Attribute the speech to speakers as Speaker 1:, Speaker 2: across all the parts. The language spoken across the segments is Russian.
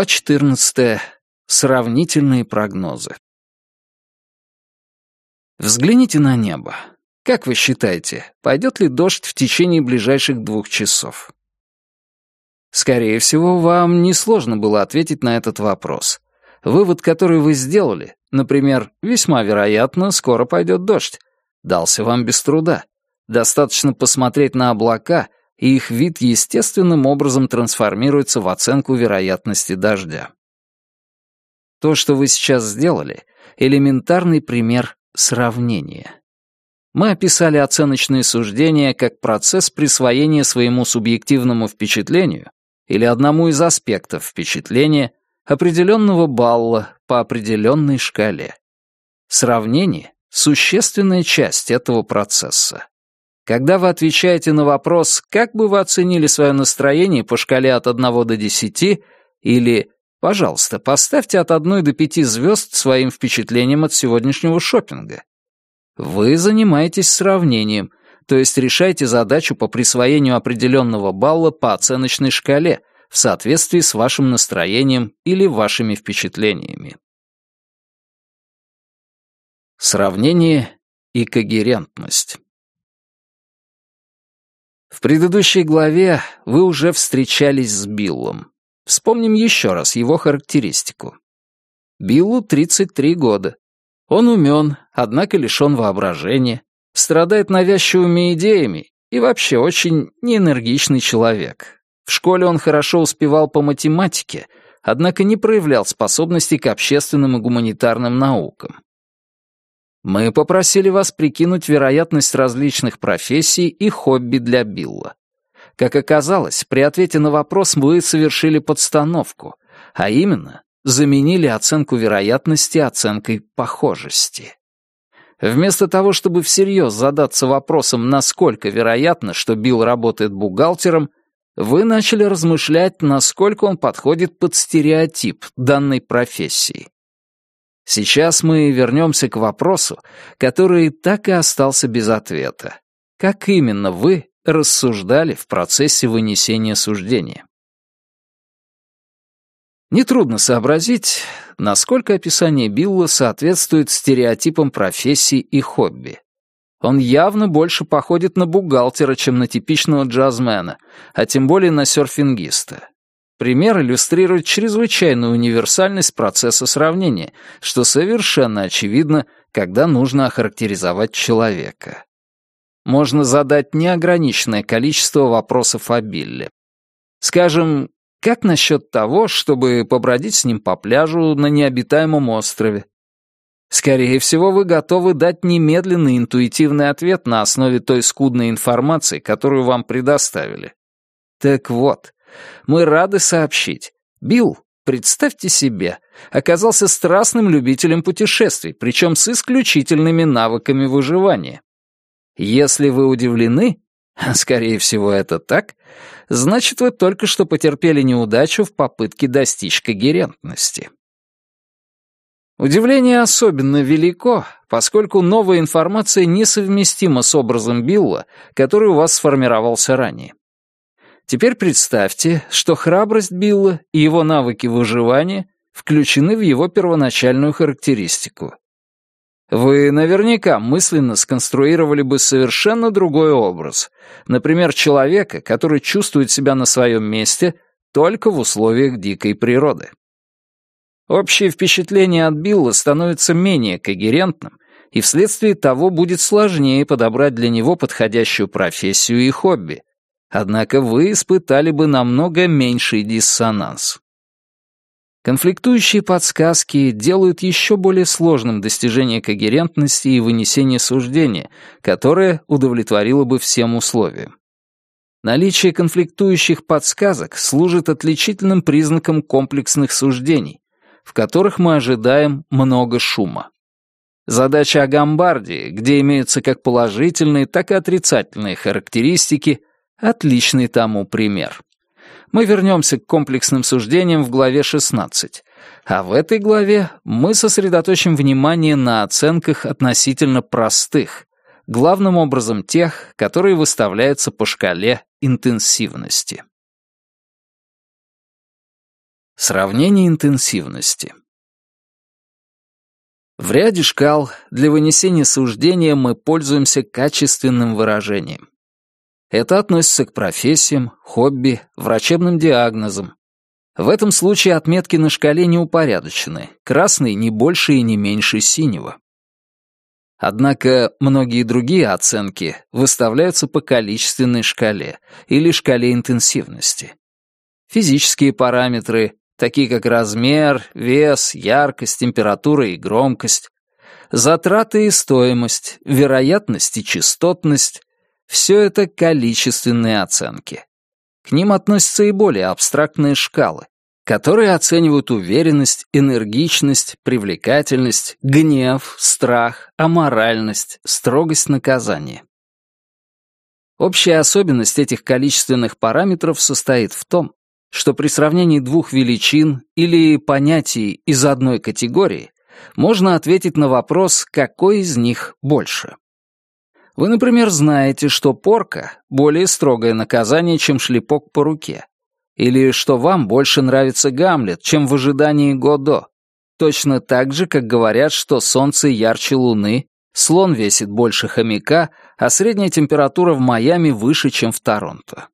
Speaker 1: Глава 14. Сравнительные прогнозы. Взгляните на небо. Как вы считаете, пойдет ли дождь в течение ближайших двух часов? Скорее всего, вам несложно было ответить на этот вопрос. Вывод, который вы сделали, например, весьма вероятно, скоро пойдет дождь, дался вам без труда. Достаточно посмотреть на облака — и их вид естественным образом трансформируется в оценку вероятности дождя. То, что вы сейчас сделали, элементарный пример сравнения. Мы описали оценочные суждения как процесс присвоения своему субъективному впечатлению или одному из аспектов впечатления определенного балла по определенной шкале. Сравнение — существенная часть этого процесса. Когда вы отвечаете на вопрос, как бы вы оценили свое настроение по шкале от 1 до 10, или «Пожалуйста, поставьте от 1 до 5 звезд своим впечатлением от сегодняшнего шопинга», вы занимаетесь сравнением, то есть решаете задачу по присвоению определенного балла по оценочной шкале в соответствии с вашим настроением или вашими впечатлениями. Сравнение и когерентность. В предыдущей главе вы уже встречались с Биллом. Вспомним еще раз его характеристику. Биллу 33 года. Он умен, однако лишен воображения, страдает навязчивыми идеями и вообще очень неэнергичный человек. В школе он хорошо успевал по математике, однако не проявлял способностей к общественным и гуманитарным наукам. Мы попросили вас прикинуть вероятность различных профессий и хобби для Билла. Как оказалось, при ответе на вопрос вы совершили подстановку, а именно заменили оценку вероятности оценкой похожести. Вместо того, чтобы всерьез задаться вопросом, насколько вероятно, что Билл работает бухгалтером, вы начали размышлять, насколько он подходит под стереотип данной профессии. Сейчас мы вернемся к вопросу, который так и остался без ответа. Как именно вы рассуждали в процессе вынесения суждения? Нетрудно сообразить, насколько описание Билла соответствует стереотипам профессий и хобби. Он явно больше походит на бухгалтера, чем на типичного джазмена, а тем более на серфингиста. Пример иллюстрирует чрезвычайную универсальность процесса сравнения, что совершенно очевидно, когда нужно охарактеризовать человека. Можно задать неограниченное количество вопросов о Билле. Скажем, как насчет того, чтобы побродить с ним по пляжу на необитаемом острове? Скорее всего, вы готовы дать немедленный интуитивный ответ на основе той скудной информации, которую вам предоставили. Так вот, мы рады сообщить. Билл, представьте себе, оказался страстным любителем путешествий, причем с исключительными навыками выживания. Если вы удивлены, скорее всего это так, значит вы только что потерпели неудачу в попытке достичь когерентности. Удивление особенно велико, поскольку новая информация несовместима с образом Билла, который у вас сформировался ранее. Теперь представьте, что храбрость Билла и его навыки выживания включены в его первоначальную характеристику. Вы наверняка мысленно сконструировали бы совершенно другой образ, например, человека, который чувствует себя на своем месте только в условиях дикой природы. Общее впечатление от Билла становится менее когерентным, и вследствие того будет сложнее подобрать для него подходящую профессию и хобби, Однако вы испытали бы намного меньший диссонанс. Конфликтующие подсказки делают еще более сложным достижение когерентности и вынесение суждения, которое удовлетворило бы всем условиям. Наличие конфликтующих подсказок служит отличительным признаком комплексных суждений, в которых мы ожидаем много шума. Задача Агамбарди, где имеются как положительные, так и отрицательные характеристики, Отличный тому пример. Мы вернемся к комплексным суждениям в главе 16, а в этой главе мы сосредоточим внимание на оценках относительно простых, главным образом тех, которые выставляются по шкале интенсивности. Сравнение интенсивности. В ряде шкал для вынесения суждения мы пользуемся качественным выражением. Это относится к профессиям, хобби, врачебным диагнозам. В этом случае отметки на шкале не упорядочены, красный не больше и не меньше синего. Однако многие другие оценки выставляются по количественной шкале или шкале интенсивности. Физические параметры, такие как размер, вес, яркость, температура и громкость, затраты и стоимость, вероятность и частотность — все это количественные оценки. К ним относятся и более абстрактные шкалы, которые оценивают уверенность, энергичность, привлекательность, гнев, страх, аморальность, строгость наказания. Общая особенность этих количественных параметров состоит в том, что при сравнении двух величин или понятий из одной категории можно ответить на вопрос, какой из них больше. Вы, например, знаете, что порка — более строгое наказание, чем шлепок по руке, или что вам больше нравится Гамлет, чем в ожидании Годо. Точно так же, как говорят, что солнце ярче луны, слон весит больше хомяка, а средняя температура в Майами выше, чем в Торонто.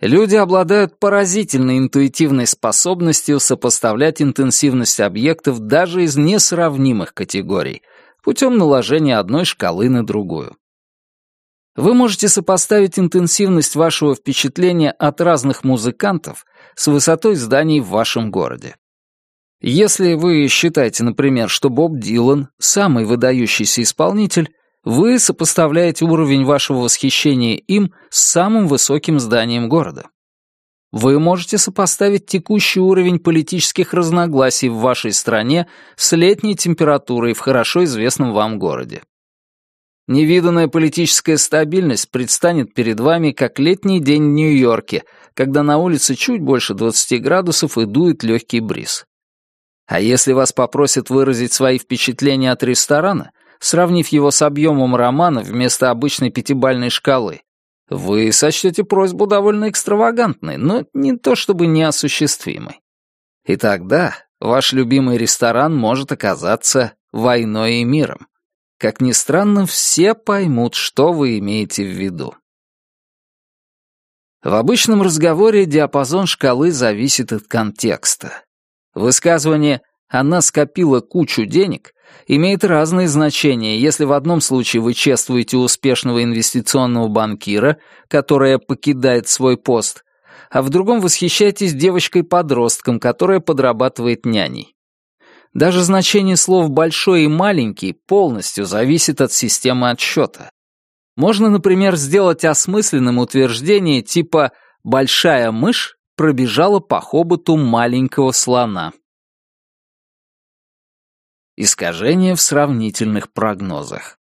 Speaker 1: Люди обладают поразительной интуитивной способностью сопоставлять интенсивность объектов даже из несравнимых категорий путем наложения одной шкалы на другую. Вы можете сопоставить интенсивность вашего впечатления от разных музыкантов с высотой зданий в вашем городе. Если вы считаете, например, что Боб Дилан — самый выдающийся исполнитель, вы сопоставляете уровень вашего восхищения им с самым высоким зданием города. Вы можете сопоставить текущий уровень политических разногласий в вашей стране с летней температурой в хорошо известном вам городе. Невиданная политическая стабильность предстанет перед вами как летний день в Нью-Йорке, когда на улице чуть больше 20 градусов и дует легкий бриз. А если вас попросят выразить свои впечатления от ресторана, сравнив его с объемом романа вместо обычной пятибальной шкалы, вы сочтете просьбу довольно экстравагантной, но не то чтобы неосуществимой. И тогда ваш любимый ресторан может оказаться войной и миром. Как ни странно, все поймут, что вы имеете в виду. В обычном разговоре диапазон шкалы зависит от контекста. Высказывание «она скопила кучу денег» имеет разные значения, если в одном случае вы чествуете успешного инвестиционного банкира, которая покидает свой пост, а в другом восхищаетесь девочкой-подростком, которая подрабатывает няней. Даже значение слов «большой» и «маленький» полностью зависит от системы отсчета. Можно, например, сделать осмысленным утверждение типа «большая мышь пробежала по хоботу маленького слона». Искажение в сравнительных прогнозах.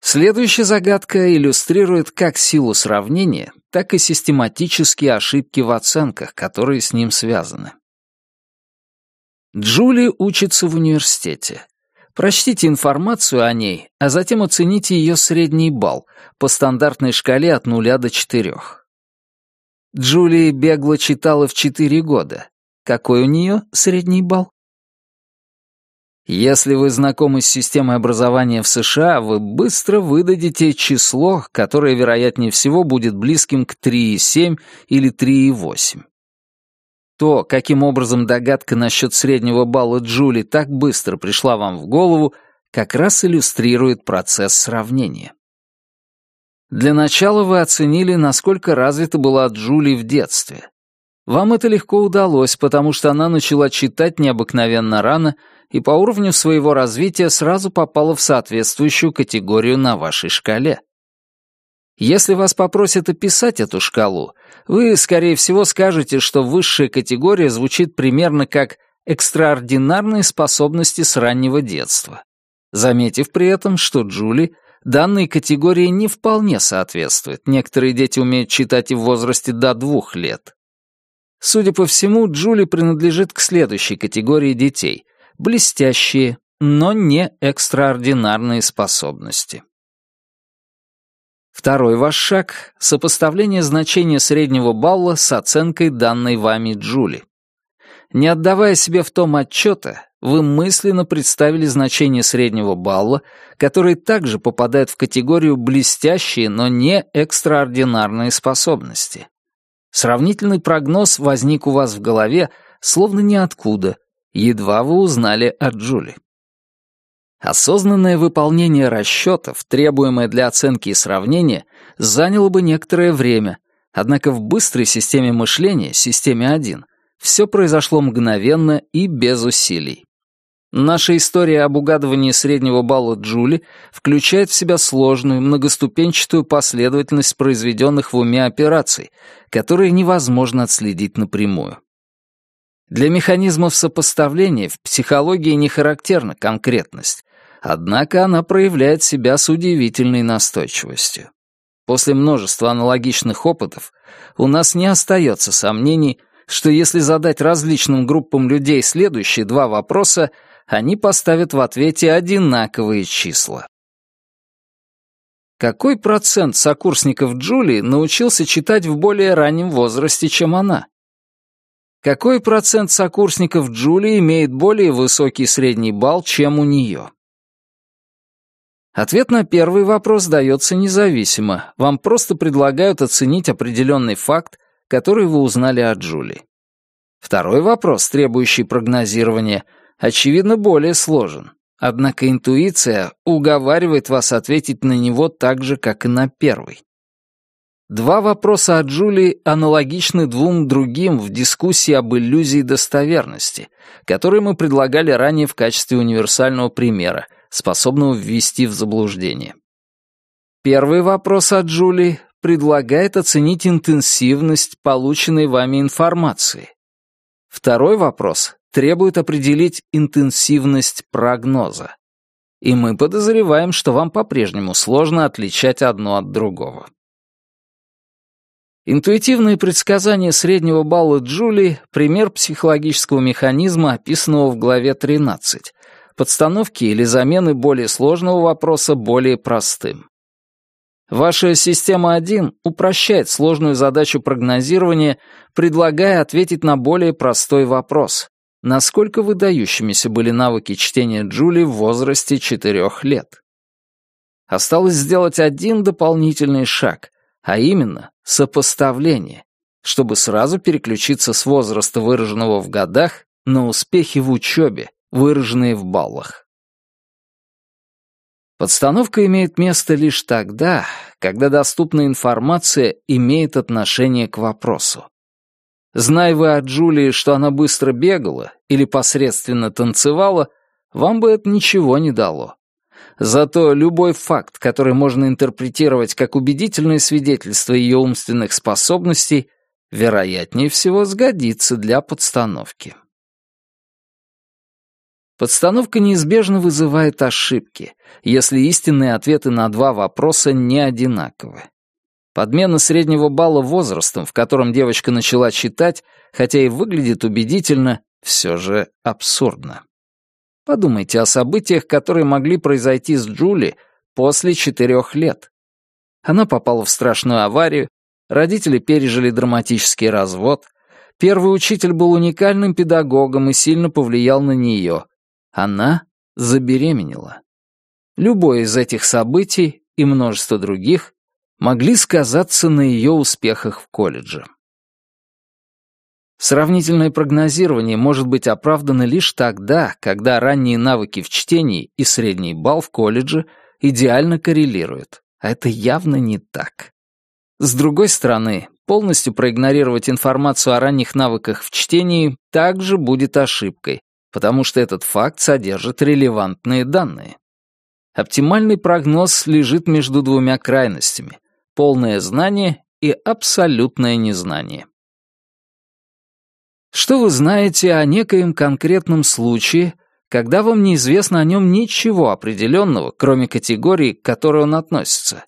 Speaker 1: Следующая загадка иллюстрирует как силу сравнения, так и систематические ошибки в оценках, которые с ним связаны. Джули учится в университете. Прочтите информацию о ней, а затем оцените ее средний балл по стандартной шкале от 0 до 4. Джули бегло читала в 4 года. Какой у нее средний балл? Если вы знакомы с системой образования в США, вы быстро выдадите число, которое, вероятнее всего, будет близким к 3,7 или 3,8. То, каким образом догадка насчет среднего балла Джули так быстро пришла вам в голову, как раз иллюстрирует процесс сравнения. Для начала вы оценили, насколько развита была Джули в детстве. Вам это легко удалось, потому что она начала читать необыкновенно рано и по уровню своего развития сразу попала в соответствующую категорию на вашей шкале. Если вас попросят описать эту шкалу, вы, скорее всего, скажете, что высшая категория звучит примерно как «экстраординарные способности с раннего детства», заметив при этом, что Джули данной категории не вполне соответствует. Некоторые дети умеют читать и в возрасте до двух лет. Судя по всему, Джули принадлежит к следующей категории детей — блестящие, но не экстраординарные способности. Второй ваш шаг — сопоставление значения среднего балла с оценкой данной вами Джули. Не отдавая себе в том отчета, вы мысленно представили значение среднего балла, который также попадает в категорию блестящие, но не экстраординарные способности. Сравнительный прогноз возник у вас в голове, словно ниоткуда, едва вы узнали о Джули. Осознанное выполнение расчетов, требуемое для оценки и сравнения, заняло бы некоторое время, однако в быстрой системе мышления, системе 1, все произошло мгновенно и без усилий. Наша история об угадывании среднего балла Джули включает в себя сложную, многоступенчатую последовательность произведенных в уме операций, которые невозможно отследить напрямую. Для механизмов сопоставления в психологии не характерна конкретность, Однако она проявляет себя с удивительной настойчивостью. После множества аналогичных опытов у нас не остается сомнений, что если задать различным группам людей следующие два вопроса, они поставят в ответе одинаковые числа. Какой процент сокурсников Джулии научился читать в более раннем возрасте, чем она? Какой процент сокурсников Джулии имеет более высокий средний балл, чем у нее? Ответ на первый вопрос дается независимо. Вам просто предлагают оценить определенный факт, который вы узнали о Джули. Второй вопрос, требующий прогнозирования, очевидно, более сложен. Однако интуиция уговаривает вас ответить на него так же, как и на первый. Два вопроса о Джули аналогичны двум другим в дискуссии об иллюзии достоверности, которые мы предлагали ранее в качестве универсального примера — способного ввести в заблуждение. Первый вопрос от Джули предлагает оценить интенсивность полученной вами информации. Второй вопрос требует определить интенсивность прогноза. И мы подозреваем, что вам по-прежнему сложно отличать одно от другого. Интуитивные предсказания среднего балла Джули — пример психологического механизма, описанного в главе 13, подстановки или замены более сложного вопроса более простым. Ваша система 1 упрощает сложную задачу прогнозирования, предлагая ответить на более простой вопрос. Насколько выдающимися были навыки чтения Джули в возрасте 4 лет? Осталось сделать один дополнительный шаг, а именно сопоставление, чтобы сразу переключиться с возраста, выраженного в годах, на успехи в учебе, выраженные в баллах. Подстановка имеет место лишь тогда, когда доступная информация имеет отношение к вопросу. Зная вы о Джулии, что она быстро бегала или посредственно танцевала, вам бы это ничего не дало. Зато любой факт, который можно интерпретировать как убедительное свидетельство ее умственных способностей, вероятнее всего сгодится для подстановки. Подстановка неизбежно вызывает ошибки, если истинные ответы на два вопроса не одинаковы. Подмена среднего балла возрастом, в котором девочка начала читать, хотя и выглядит убедительно, все же абсурдно. Подумайте о событиях, которые могли произойти с Джули после четырех лет. Она попала в страшную аварию, родители пережили драматический развод, первый учитель был уникальным педагогом и сильно повлиял на нее, она забеременела. Любое из этих событий и множество других могли сказаться на ее успехах в колледже. Сравнительное прогнозирование может быть оправдано лишь тогда, когда ранние навыки в чтении и средний балл в колледже идеально коррелируют, а это явно не так. С другой стороны, полностью проигнорировать информацию о ранних навыках в чтении также будет ошибкой, потому что этот факт содержит релевантные данные. Оптимальный прогноз лежит между двумя крайностями — полное знание и абсолютное незнание. Что вы знаете о некоем конкретном случае, когда вам неизвестно о нем ничего определенного, кроме категории, к которой он относится?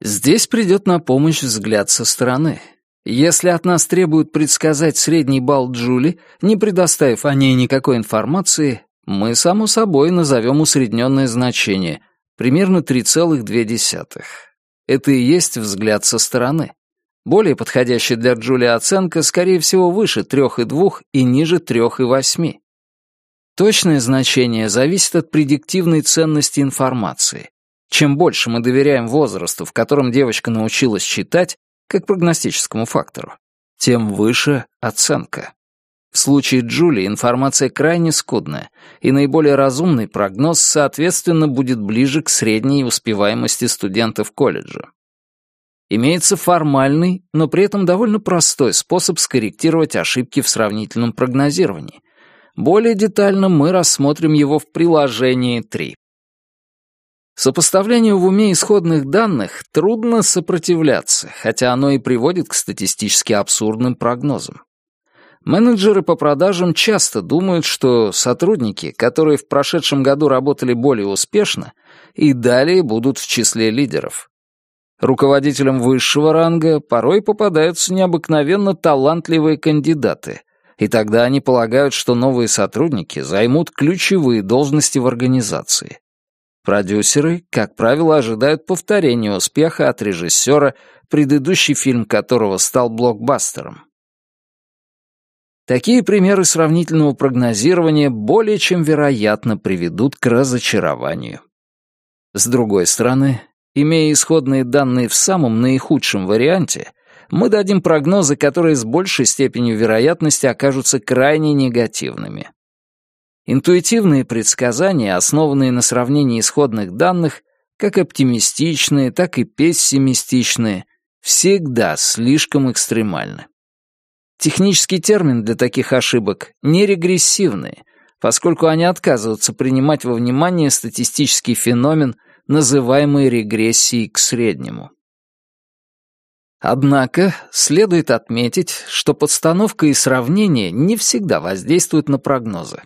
Speaker 1: Здесь придет на помощь взгляд со стороны. Если от нас требуют предсказать средний балл Джули, не предоставив о ней никакой информации, мы, само собой, назовем усредненное значение, примерно 3,2. Это и есть взгляд со стороны. Более подходящая для Джули оценка, скорее всего, выше 3,2 и ниже 3,8. Точное значение зависит от предиктивной ценности информации. Чем больше мы доверяем возрасту, в котором девочка научилась читать, как прогностическому фактору, тем выше оценка. В случае Джули информация крайне скудная, и наиболее разумный прогноз, соответственно, будет ближе к средней успеваемости студентов колледжа. Имеется формальный, но при этом довольно простой способ скорректировать ошибки в сравнительном прогнозировании. Более детально мы рассмотрим его в приложении 3. Сопоставлению в уме исходных данных трудно сопротивляться, хотя оно и приводит к статистически абсурдным прогнозам. Менеджеры по продажам часто думают, что сотрудники, которые в прошедшем году работали более успешно, и далее будут в числе лидеров. Руководителям высшего ранга порой попадаются необыкновенно талантливые кандидаты, и тогда они полагают, что новые сотрудники займут ключевые должности в организации. Продюсеры, как правило, ожидают повторения успеха от режиссера, предыдущий фильм которого стал блокбастером. Такие примеры сравнительного прогнозирования более чем вероятно приведут к разочарованию. С другой стороны, имея исходные данные в самом наихудшем варианте, мы дадим прогнозы, которые с большей степенью вероятности окажутся крайне негативными. Интуитивные предсказания, основанные на сравнении исходных данных, как оптимистичные, так и пессимистичные, всегда слишком экстремальны. Технический термин для таких ошибок — нерегрессивные, поскольку они отказываются принимать во внимание статистический феномен, называемый регрессией к среднему. Однако следует отметить, что подстановка и сравнение не всегда воздействуют на прогнозы.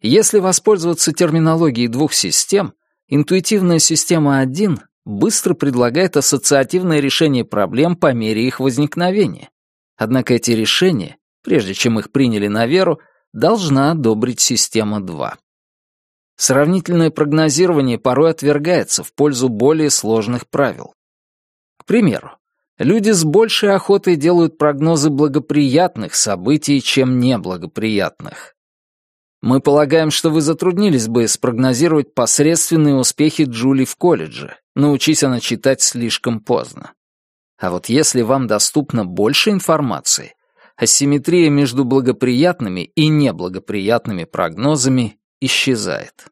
Speaker 1: Если воспользоваться терминологией двух систем, интуитивная система 1 быстро предлагает ассоциативное решение проблем по мере их возникновения, Однако эти решения, прежде чем их приняли на веру, должна одобрить система 2. Сравнительное прогнозирование порой отвергается в пользу более сложных правил. К примеру, люди с большей охотой делают прогнозы благоприятных событий, чем неблагоприятных. Мы полагаем, что вы затруднились бы спрогнозировать посредственные успехи Джули в колледже, научись она читать слишком поздно. А вот если вам доступно больше информации, асимметрия между благоприятными и неблагоприятными прогнозами исчезает.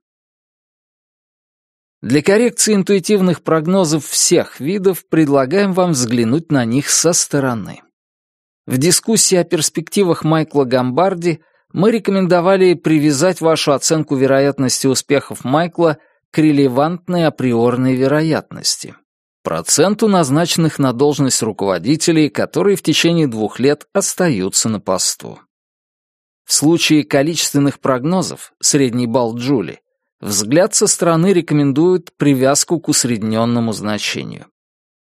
Speaker 1: Для коррекции интуитивных прогнозов всех видов предлагаем вам взглянуть на них со стороны. В дискуссии о перспективах Майкла Гамбарди мы рекомендовали привязать вашу оценку вероятности успехов Майкла к релевантной априорной вероятности проценту назначенных на должность руководителей, которые в течение двух лет остаются на посту. В случае количественных прогнозов, средний балл Джули, взгляд со стороны рекомендует привязку к усредненному значению.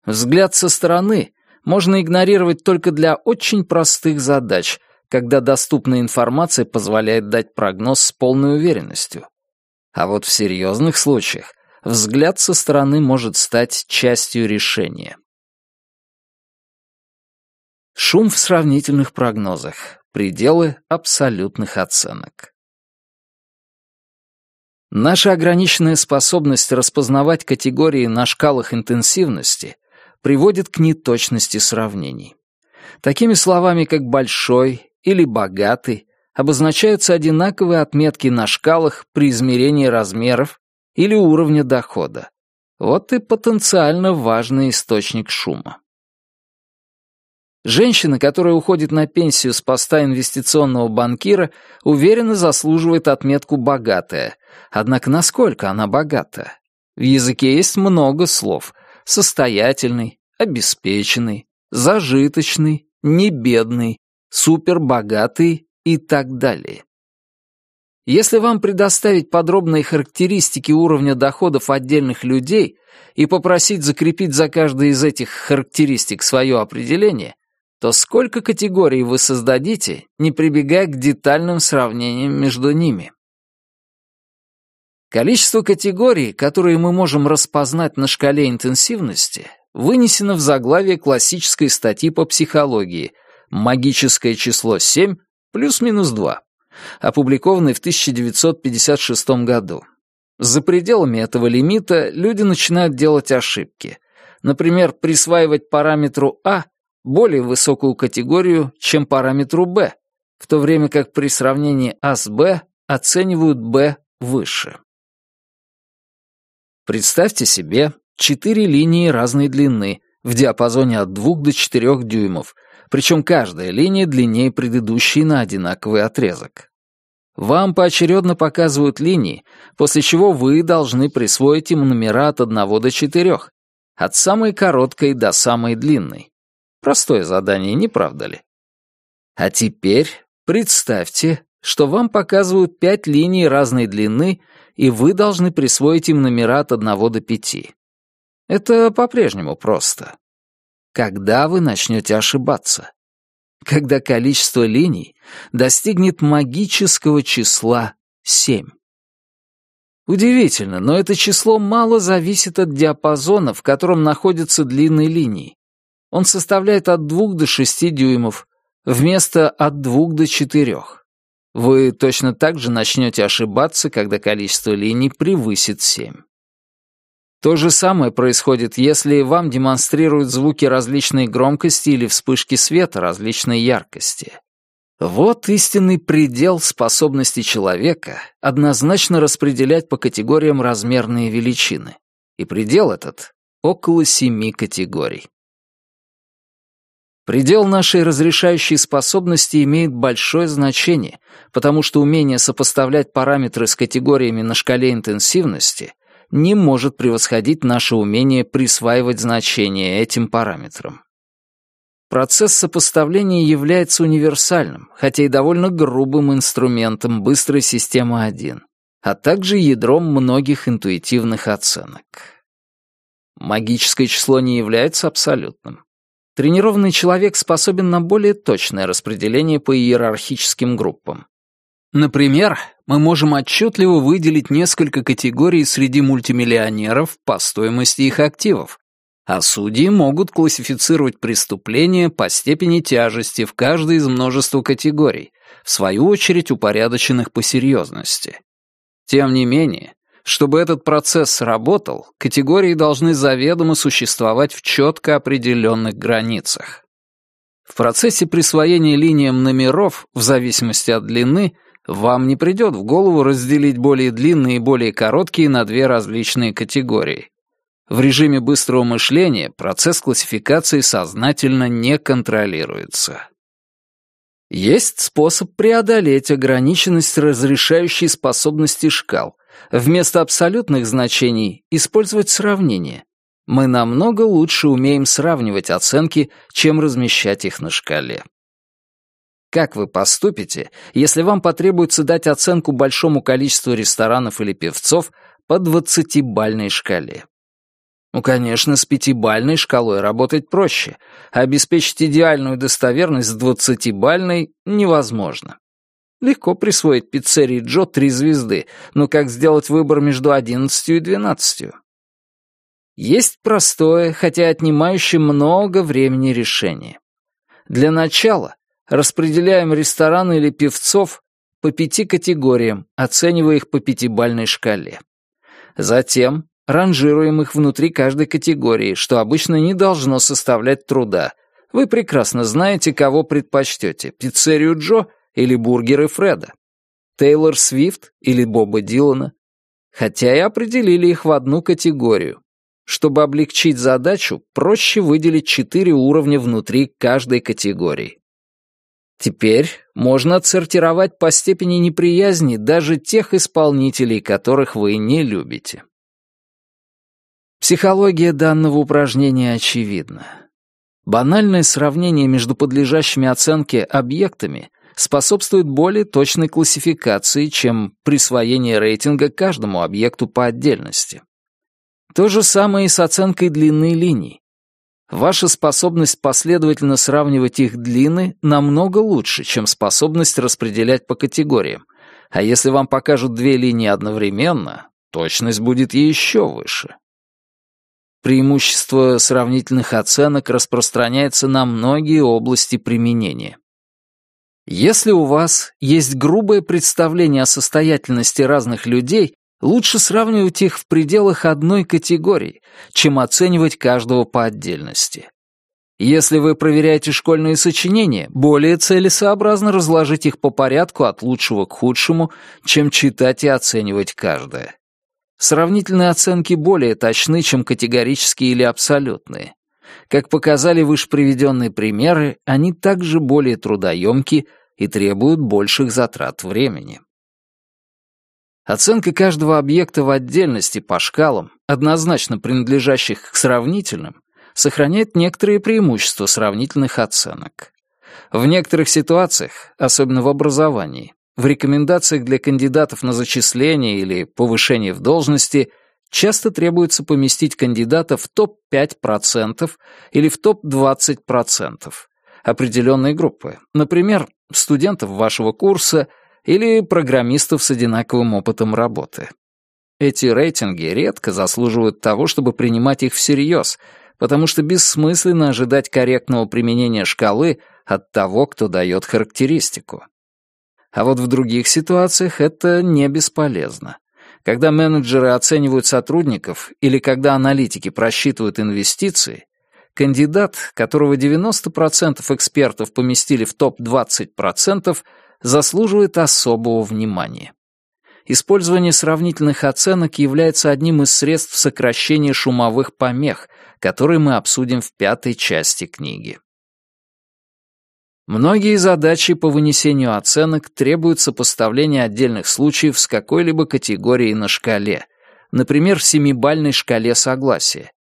Speaker 1: Взгляд со стороны можно игнорировать только для очень простых задач, когда доступная информация позволяет дать прогноз с полной уверенностью. А вот в серьезных случаях взгляд со стороны может стать частью решения. Шум в сравнительных прогнозах. Пределы абсолютных оценок. Наша ограниченная способность распознавать категории на шкалах интенсивности приводит к неточности сравнений. Такими словами, как «большой» или «богатый» обозначаются одинаковые отметки на шкалах при измерении размеров или уровня дохода. Вот и потенциально важный источник шума. Женщина, которая уходит на пенсию с поста инвестиционного банкира, уверенно заслуживает отметку «богатая». Однако насколько она богата? В языке есть много слов. Состоятельный, обеспеченный, зажиточный, небедный, супербогатый и так далее. Если вам предоставить подробные характеристики уровня доходов отдельных людей и попросить закрепить за каждой из этих характеристик свое определение, то сколько категорий вы создадите, не прибегая к детальным сравнениям между ними? Количество категорий, которые мы можем распознать на шкале интенсивности, вынесено в заглавие классической статьи по психологии «Магическое число 7 плюс-минус 2», опубликованной в 1956 году. За пределами этого лимита люди начинают делать ошибки. Например, присваивать параметру А более высокую категорию, чем параметру Б, в то время как при сравнении А с Б оценивают Б выше. Представьте себе четыре линии разной длины в диапазоне от 2 до 4 дюймов, причем каждая линия длиннее предыдущей на одинаковый отрезок. Вам поочередно показывают линии, после чего вы должны присвоить им номера от 1 до 4, от самой короткой до самой длинной. Простое задание, не правда ли? А теперь представьте, что вам показывают пять линий разной длины, и вы должны присвоить им номера от 1 до 5. Это по-прежнему просто. Когда вы начнете ошибаться? Когда количество линий достигнет магического числа 7. Удивительно, но это число мало зависит от диапазона, в котором находятся длинные линии. Он составляет от 2 до 6 дюймов, вместо от 2 до 4. Вы точно так же начнете ошибаться, когда количество линий превысит 7. То же самое происходит, если вам демонстрируют звуки различной громкости или вспышки света различной яркости. Вот истинный предел способности человека однозначно распределять по категориям размерные величины. И предел этот — около семи категорий. Предел нашей разрешающей способности имеет большое значение, потому что умение сопоставлять параметры с категориями на шкале интенсивности не может превосходить наше умение присваивать значения этим параметрам. Процесс сопоставления является универсальным, хотя и довольно грубым инструментом быстрой системы 1, а также ядром многих интуитивных оценок. Магическое число не является абсолютным. Тренированный человек способен на более точное распределение по иерархическим группам. Например, мы можем отчетливо выделить несколько категорий среди мультимиллионеров по стоимости их активов, а судьи могут классифицировать преступления по степени тяжести в каждой из множества категорий, в свою очередь упорядоченных по серьезности. Тем не менее, чтобы этот процесс работал, категории должны заведомо существовать в четко определенных границах. В процессе присвоения линиям номеров, в зависимости от длины, вам не придет в голову разделить более длинные и более короткие на две различные категории. В режиме быстрого мышления процесс классификации сознательно не контролируется. Есть способ преодолеть ограниченность разрешающей способности шкал, Вместо абсолютных значений использовать сравнение. Мы намного лучше умеем сравнивать оценки, чем размещать их на шкале. Как вы поступите, если вам потребуется дать оценку большому количеству ресторанов или певцов по 20-бальной шкале? Ну, конечно, с пятибальной шкалой работать проще, а обеспечить идеальную достоверность с 20-бальной невозможно. Легко присвоить пиццерии Джо три звезды, но как сделать выбор между одиннадцатью и двенадцатью? Есть простое, хотя отнимающее много времени решение. Для начала распределяем рестораны или певцов по пяти категориям, оценивая их по пятибальной шкале. Затем ранжируем их внутри каждой категории, что обычно не должно составлять труда. Вы прекрасно знаете, кого предпочтете — пиццерию Джо или бургеры Фреда, Тейлор Свифт или Боба Дилана, хотя и определили их в одну категорию. Чтобы облегчить задачу, проще выделить четыре уровня внутри каждой категории. Теперь можно отсортировать по степени неприязни даже тех исполнителей, которых вы не любите. Психология данного упражнения очевидна. Банальное сравнение между подлежащими оценке объектами способствует более точной классификации, чем присвоение рейтинга каждому объекту по отдельности. То же самое и с оценкой длины линий. Ваша способность последовательно сравнивать их длины намного лучше, чем способность распределять по категориям. А если вам покажут две линии одновременно, точность будет еще выше. Преимущество сравнительных оценок распространяется на многие области применения. Если у вас есть грубое представление о состоятельности разных людей, лучше сравнивать их в пределах одной категории, чем оценивать каждого по отдельности. Если вы проверяете школьные сочинения, более целесообразно разложить их по порядку от лучшего к худшему, чем читать и оценивать каждое. Сравнительные оценки более точны, чем категорические или абсолютные. Как показали выше приведенные примеры, они также более трудоемки и требуют больших затрат времени. Оценка каждого объекта в отдельности по шкалам, однозначно принадлежащих к сравнительным, сохраняет некоторые преимущества сравнительных оценок. В некоторых ситуациях, особенно в образовании, в рекомендациях для кандидатов на зачисление или повышение в должности часто требуется поместить кандидата в топ-5% или в топ-20% определенной группы, например, студентов вашего курса или программистов с одинаковым опытом работы. Эти рейтинги редко заслуживают того, чтобы принимать их всерьез, потому что бессмысленно ожидать корректного применения шкалы от того, кто дает характеристику. А вот в других ситуациях это не бесполезно. Когда менеджеры оценивают сотрудников или когда аналитики просчитывают инвестиции, кандидат, которого 90% экспертов поместили в топ-20%, заслуживает особого внимания. Использование сравнительных оценок является одним из средств сокращения шумовых помех, которые мы обсудим в пятой части книги. Многие задачи по вынесению оценок требуют сопоставления отдельных случаев с какой-либо категорией на шкале, например, семибальной шкале согласия,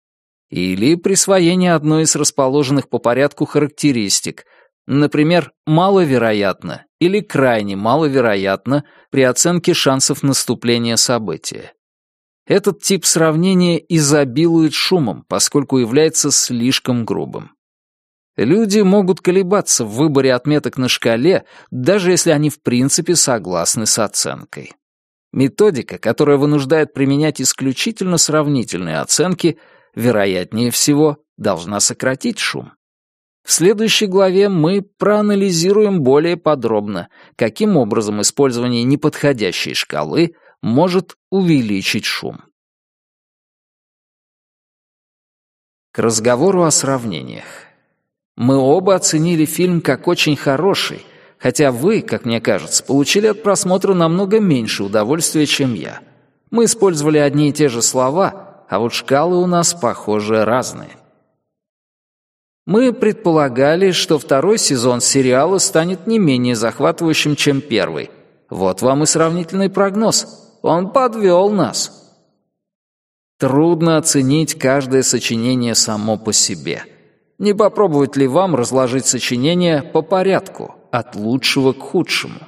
Speaker 1: или присвоения одной из расположенных по порядку характеристик, например, маловероятно или крайне маловероятно при оценке шансов наступления события. Этот тип сравнения изобилует шумом, поскольку является слишком грубым. Люди могут колебаться в выборе отметок на шкале, даже если они в принципе согласны с оценкой. Методика, которая вынуждает применять исключительно сравнительные оценки, вероятнее всего, должна сократить шум. В следующей главе мы проанализируем более подробно, каким образом использование неподходящей шкалы может увеличить шум. К разговору о сравнениях. Мы оба оценили фильм как очень хороший, хотя вы, как мне кажется, получили от просмотра намного меньше удовольствия, чем я. Мы использовали одни и те же слова, а вот шкалы у нас, похоже, разные. Мы предполагали, что второй сезон сериала станет не менее захватывающим, чем первый. Вот вам и сравнительный прогноз. Он подвел нас. Трудно оценить каждое сочинение само по себе — не попробовать ли вам разложить сочинение по порядку, от лучшего к худшему?